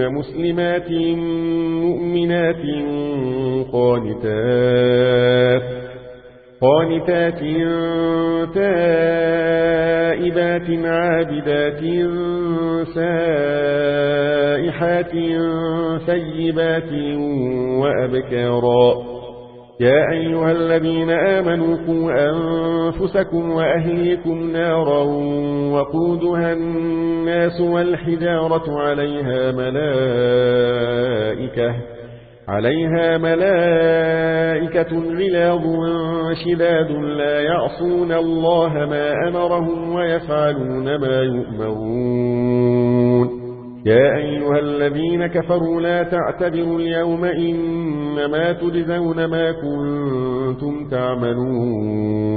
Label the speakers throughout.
Speaker 1: مسلمات مؤمنات قانتات قانتات تائبات عابدات سائحات ثيبات وأبكارا. يا أيها الذين آمنوا قوا أنفسكم وأهليكم نارا وقودها الناس والحجارة عليها ملائكة عليها ملائكة غلاظ شداد لا يعصون الله ما أمرهم ويفعلون ما يؤمرون. يا أيها الذين كفروا لا تعتبروا اليوم إنما تجزون ما كنتم تعملون.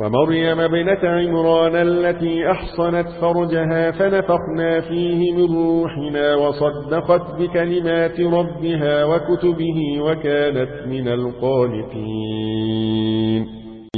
Speaker 1: ومريم ابنة عمران التي أحصنت فرجها فنفخنا فيه من روحنا وصدقت بكلمات ربها وكتبه وكانت من القانتين.